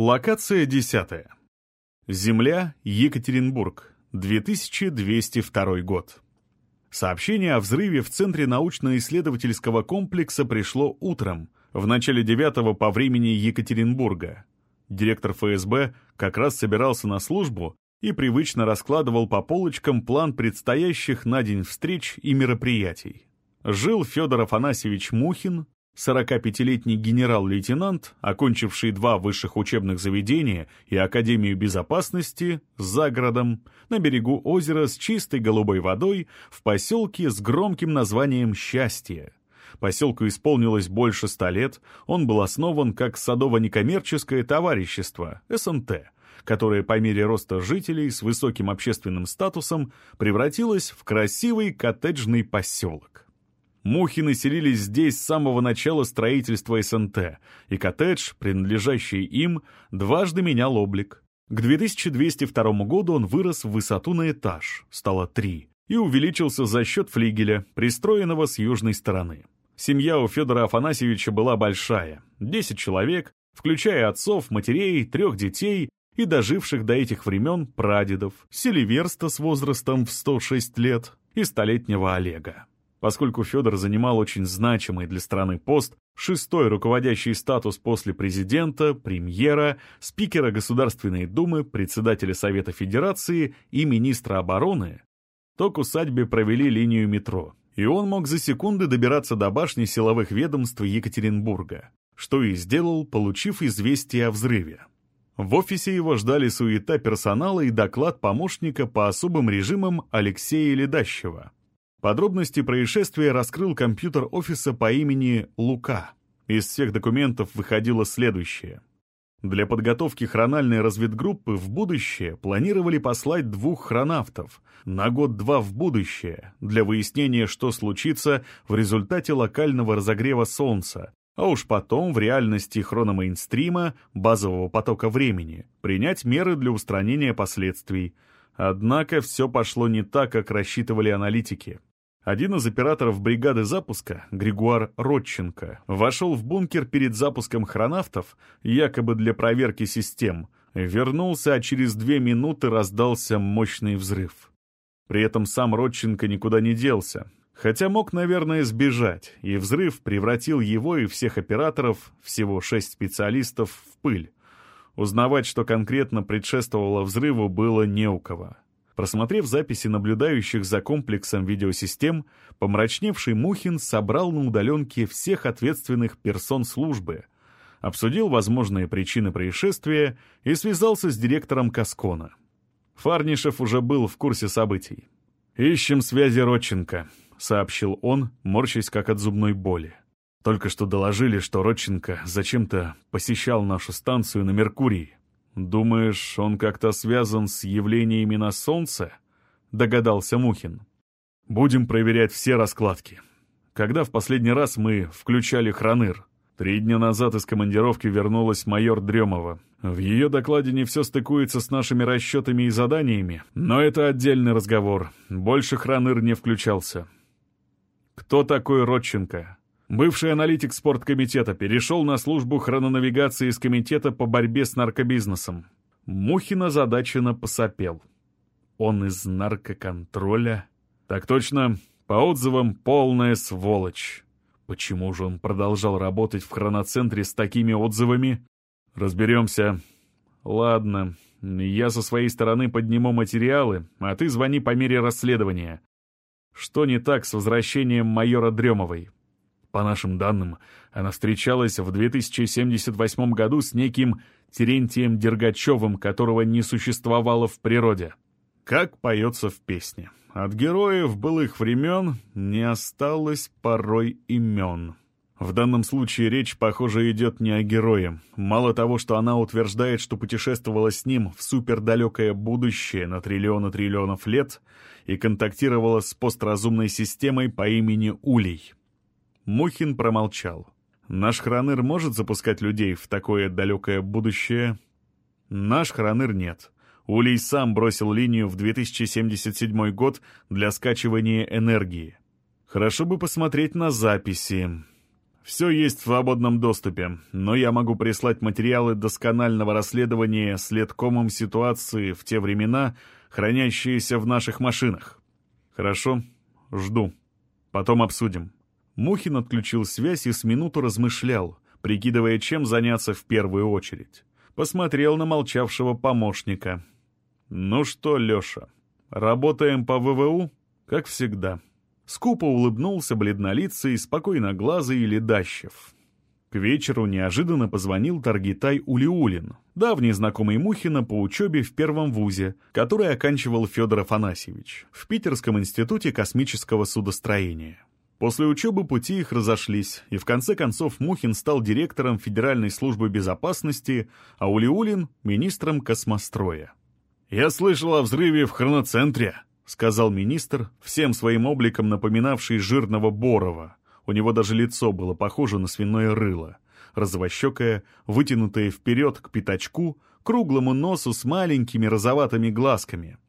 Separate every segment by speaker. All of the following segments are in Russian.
Speaker 1: Локация 10. Земля, Екатеринбург, 2202 год. Сообщение о взрыве в Центре научно-исследовательского комплекса пришло утром, в начале 9 по времени Екатеринбурга. Директор ФСБ как раз собирался на службу и привычно раскладывал по полочкам план предстоящих на день встреч и мероприятий. Жил Федор Афанасьевич Мухин, 45-летний генерал-лейтенант, окончивший два высших учебных заведения и Академию безопасности, за городом, на берегу озера с чистой голубой водой, в поселке с громким названием «Счастье». Поселку исполнилось больше ста лет, он был основан как садово-некоммерческое товарищество, СНТ, которое по мере роста жителей с высоким общественным статусом превратилось в красивый коттеджный поселок. Мухи населились здесь с самого начала строительства СНТ, и коттедж, принадлежащий им, дважды менял облик. К 2202 году он вырос в высоту на этаж, стало три, и увеличился за счет флигеля, пристроенного с южной стороны. Семья у Федора Афанасьевича была большая, 10 человек, включая отцов, матерей, трех детей и доживших до этих времен прадедов, Селиверста с возрастом в 106 лет и столетнего Олега. Поскольку Федор занимал очень значимый для страны пост, шестой руководящий статус после президента, премьера, спикера Государственной Думы, председателя Совета Федерации и министра обороны, то к усадьбе провели линию метро, и он мог за секунды добираться до башни силовых ведомств Екатеринбурга, что и сделал, получив известие о взрыве. В офисе его ждали суета персонала и доклад помощника по особым режимам Алексея Ледащева. Подробности происшествия раскрыл компьютер офиса по имени Лука. Из всех документов выходило следующее. Для подготовки хрональной разведгруппы в будущее планировали послать двух хронавтов на год-два в будущее для выяснения, что случится в результате локального разогрева Солнца, а уж потом в реальности хрономейнстрима, базового потока времени, принять меры для устранения последствий. Однако все пошло не так, как рассчитывали аналитики. Один из операторов бригады запуска, Григуар Родченко, вошел в бункер перед запуском хронавтов, якобы для проверки систем, вернулся, а через две минуты раздался мощный взрыв. При этом сам Родченко никуда не делся, хотя мог, наверное, сбежать, и взрыв превратил его и всех операторов, всего шесть специалистов, в пыль. Узнавать, что конкретно предшествовало взрыву, было не у кого. Просмотрев записи наблюдающих за комплексом видеосистем, помрачневший Мухин собрал на удаленке всех ответственных персон службы, обсудил возможные причины происшествия и связался с директором Каскона. Фарнишев уже был в курсе событий. «Ищем связи Родченко», — сообщил он, морщась как от зубной боли. «Только что доложили, что Родченко зачем-то посещал нашу станцию на Меркурии. «Думаешь, он как-то связан с явлениями на Солнце?» — догадался Мухин. «Будем проверять все раскладки. Когда в последний раз мы включали хроныр? Три дня назад из командировки вернулась майор Дремова. В ее докладе не все стыкуется с нашими расчетами и заданиями, но это отдельный разговор. Больше хроныр не включался». «Кто такой Родченко?» Бывший аналитик спорткомитета перешел на службу хрононавигации из комитета по борьбе с наркобизнесом. Мухин озадаченно посопел. Он из наркоконтроля? Так точно, по отзывам, полная сволочь. Почему же он продолжал работать в хроноцентре с такими отзывами? Разберемся. Ладно, я со своей стороны подниму материалы, а ты звони по мере расследования. Что не так с возвращением майора Дремовой? По нашим данным, она встречалась в 2078 году с неким Терентием Дергачевым, которого не существовало в природе. Как поется в песне. От героев былых времен не осталось порой имен. В данном случае речь, похоже, идет не о герое. Мало того, что она утверждает, что путешествовала с ним в супердалекое будущее на триллионы триллионов лет и контактировала с постразумной системой по имени Улей. Мухин промолчал. «Наш хроныр может запускать людей в такое далекое будущее?» «Наш хроныр нет. Улей сам бросил линию в 2077 год для скачивания энергии. Хорошо бы посмотреть на записи. Все есть в свободном доступе, но я могу прислать материалы досконального расследования следкомом ситуации в те времена, хранящиеся в наших машинах. Хорошо, жду. Потом обсудим. Мухин отключил связь и с минуту размышлял, прикидывая, чем заняться в первую очередь. Посмотрел на молчавшего помощника. «Ну что, Леша, работаем по ВВУ?» «Как всегда». Скупо улыбнулся бледнолицый, спокойноглазый Ледащев. К вечеру неожиданно позвонил Таргитай Улиулин, давний знакомый Мухина по учебе в первом вузе, который оканчивал Федор Афанасьевич в Питерском институте космического судостроения. После учебы пути их разошлись, и в конце концов Мухин стал директором Федеральной службы безопасности, а Улиулин — министром космостроя. «Я слышал о взрыве в хроноцентре», — сказал министр, всем своим обликом напоминавший жирного Борова. У него даже лицо было похоже на свиное рыло. Розовощекое, вытянутое вперед к пятачку, круглому носу с маленькими розоватыми глазками —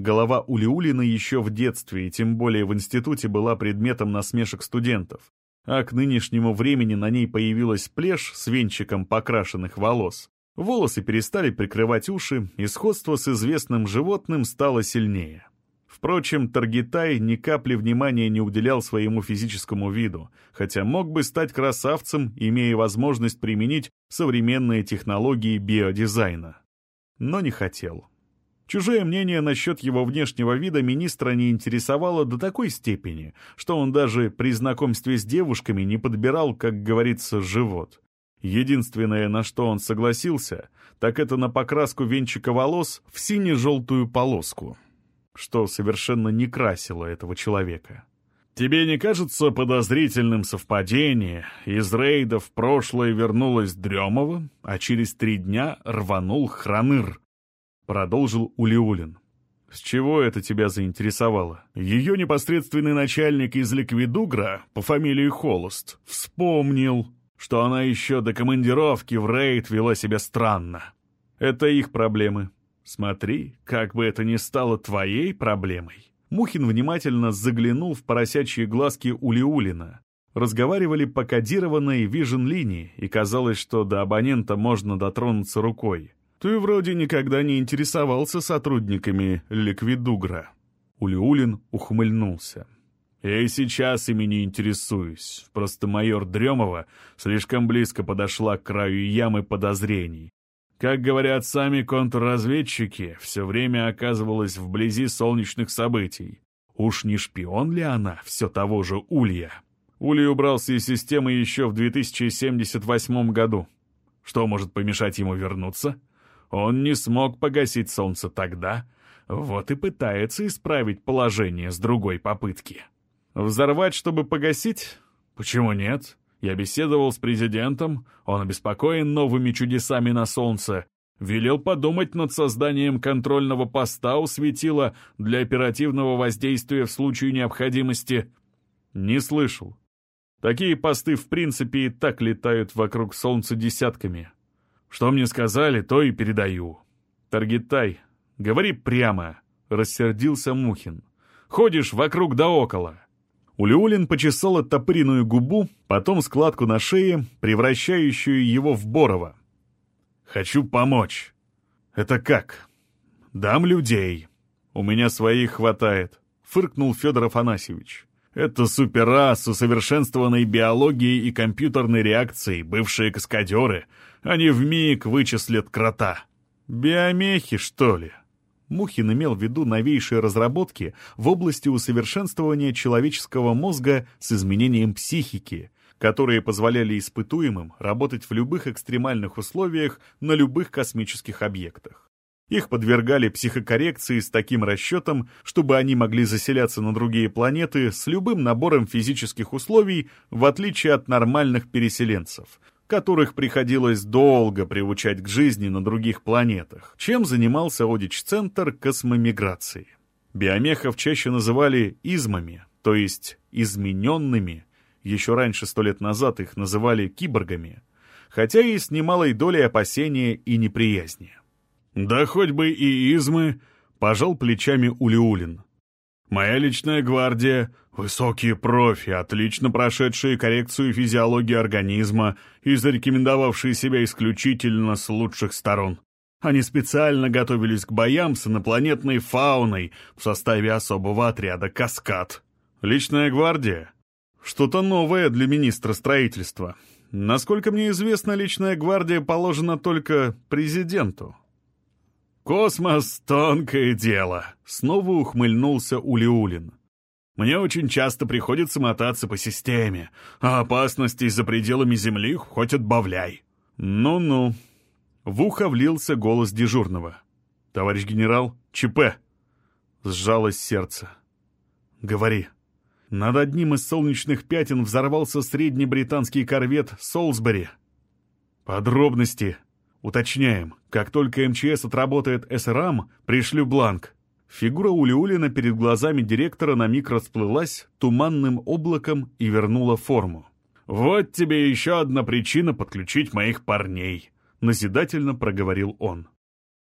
Speaker 1: Голова Улиулина еще в детстве и тем более в институте была предметом насмешек студентов, а к нынешнему времени на ней появилась плешь с венчиком покрашенных волос. Волосы перестали прикрывать уши, и сходство с известным животным стало сильнее. Впрочем, Таргитай ни капли внимания не уделял своему физическому виду, хотя мог бы стать красавцем, имея возможность применить современные технологии биодизайна. Но не хотел. Чужое мнение насчет его внешнего вида министра не интересовало до такой степени, что он даже при знакомстве с девушками не подбирал, как говорится, живот. Единственное, на что он согласился, так это на покраску венчика волос в сине-желтую полоску, что совершенно не красило этого человека. «Тебе не кажется подозрительным совпадение? Из рейда в прошлое вернулась Дремова, а через три дня рванул Храныр?» Продолжил Улиулин. «С чего это тебя заинтересовало? Ее непосредственный начальник из Ликвидугра по фамилии Холост вспомнил, что она еще до командировки в рейд вела себя странно. Это их проблемы. Смотри, как бы это ни стало твоей проблемой». Мухин внимательно заглянул в поросячьи глазки Улиулина. Разговаривали по кодированной вижен-линии, и казалось, что до абонента можно дотронуться рукой. Ты вроде никогда не интересовался сотрудниками Ликвидугра». Улиулин ухмыльнулся. «Я и сейчас ими не интересуюсь. Просто майор Дремова слишком близко подошла к краю ямы подозрений. Как говорят сами контрразведчики, все время оказывалась вблизи солнечных событий. Уж не шпион ли она все того же Улья?» Улей убрался из системы еще в 2078 году. Что может помешать ему вернуться? Он не смог погасить солнце тогда, вот и пытается исправить положение с другой попытки. Взорвать, чтобы погасить? Почему нет? Я беседовал с президентом, он обеспокоен новыми чудесами на солнце, велел подумать над созданием контрольного поста у светила для оперативного воздействия в случае необходимости. Не слышал. Такие посты в принципе и так летают вокруг солнца десятками. Что мне сказали, то и передаю. Таргитай, говори прямо, рассердился Мухин. Ходишь вокруг да около. Улиулин почесал оттопыренную губу, потом складку на шее, превращающую его в Борова. «Хочу помочь». «Это как?» «Дам людей. У меня своих хватает», — фыркнул Федор Афанасьевич. «Это супера с усовершенствованной биологией и компьютерной реакцией, бывшие каскадеры, они вмиг вычислят крота. Биомехи, что ли? Мухин имел в виду новейшие разработки в области усовершенствования человеческого мозга с изменением психики, которые позволяли испытуемым работать в любых экстремальных условиях на любых космических объектах. Их подвергали психокоррекции с таким расчетом, чтобы они могли заселяться на другие планеты с любым набором физических условий, в отличие от нормальных переселенцев, которых приходилось долго приучать к жизни на других планетах, чем занимался Одич-центр космомиграции. Биомехов чаще называли измами, то есть измененными, еще раньше, сто лет назад, их называли киборгами, хотя и с немалой долей опасения и неприязни. «Да хоть бы и измы», — пожал плечами Улиулин. «Моя личная гвардия Высокие профи, отлично прошедшие коррекцию физиологии организма и зарекомендовавшие себя исключительно с лучших сторон. Они специально готовились к боям с инопланетной фауной в составе особого отряда «Каскад». Личная гвардия? Что-то новое для министра строительства. Насколько мне известно, личная гвардия положена только президенту. «Космос — тонкое дело», — снова ухмыльнулся Улиулин. «Мне очень часто приходится мотаться по системе, а опасностей за пределами Земли хоть отбавляй». «Ну-ну», в ухо влился голос дежурного. «Товарищ генерал, ЧП!» Сжалось сердце. «Говори». Над одним из солнечных пятен взорвался средний британский корвет «Солсбери». «Подробности. Уточняем. Как только МЧС отработает СРАМ, пришлю бланк». Фигура Улиулина перед глазами директора на миг расплылась туманным облаком и вернула форму. «Вот тебе еще одна причина подключить моих парней», — назидательно проговорил он.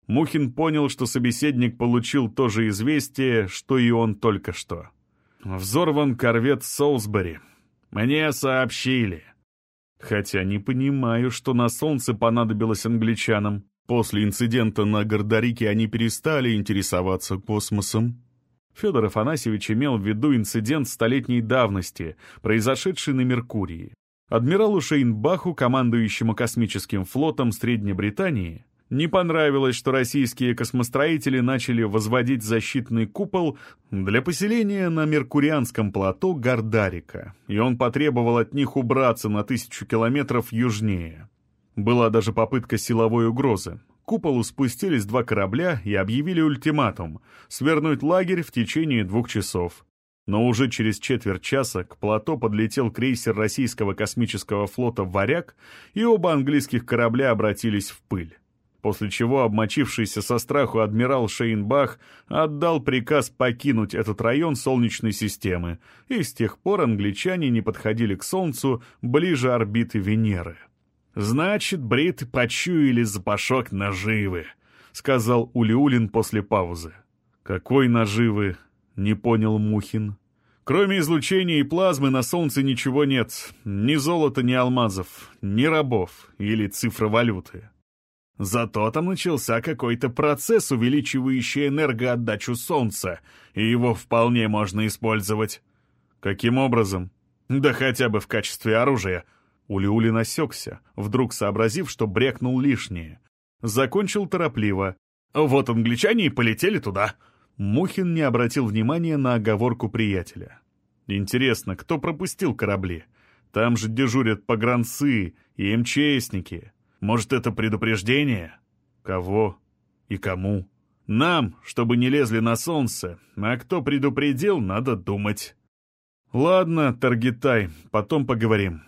Speaker 1: Мухин понял, что собеседник получил то же известие, что и он только что. «Взорван корвет Солсбери. Мне сообщили». Хотя не понимаю, что на солнце понадобилось англичанам. После инцидента на Гордарике они перестали интересоваться космосом. Федор Афанасьевич имел в виду инцидент столетней давности, произошедший на Меркурии. Адмиралу Шейнбаху, командующему космическим флотом Средней Британии, не понравилось, что российские космостроители начали возводить защитный купол для поселения на Меркурианском плато Гардарика, и он потребовал от них убраться на тысячу километров южнее. Была даже попытка силовой угрозы. К куполу спустились два корабля и объявили ультиматум — свернуть лагерь в течение двух часов. Но уже через четверть часа к плато подлетел крейсер российского космического флота «Варяг», и оба английских корабля обратились в пыль. После чего обмочившийся со страху адмирал Шейнбах отдал приказ покинуть этот район Солнечной системы, и с тех пор англичане не подходили к Солнцу ближе орбиты Венеры. «Значит, бриты почуяли запашок наживы», — сказал Улиулин после паузы. «Какой наживы?» Не понял Мухин. Кроме излучения и плазмы на Солнце ничего нет. Ни золота, ни алмазов, ни рабов или цифровалюты. Зато там начался какой-то процесс, увеличивающий энергоотдачу Солнца, и его вполне можно использовать. Каким образом? Да хотя бы в качестве оружия. Улиули насекся, вдруг сообразив, что брекнул лишнее. Закончил торопливо. Вот англичане и полетели туда. Мухин не обратил внимания на оговорку приятеля. «Интересно, кто пропустил корабли? Там же дежурят погранцы и МЧСники. Может, это предупреждение? Кого и кому? Нам, чтобы не лезли на солнце, а кто предупредил, надо думать». «Ладно, Таргитай, потом поговорим».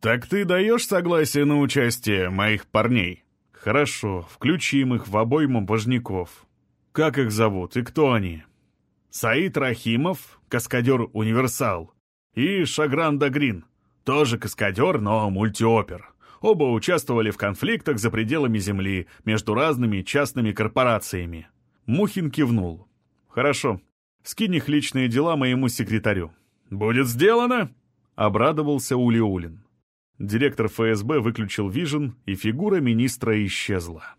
Speaker 1: «Так ты даешь согласие на участие моих парней?» «Хорошо, включим их в обойму важняков. Как их зовут и кто они? Саид Рахимов, каскадер-универсал, и Шагран Дагрин, тоже каскадер, но мультиопер. Оба участвовали в конфликтах за пределами Земли между разными частными корпорациями. Мухин кивнул. «Хорошо. Скинь их личные дела моему секретарю». «Будет сделано!» — обрадовался Улиулин. Директор ФСБ выключил вижен, и фигура министра исчезла.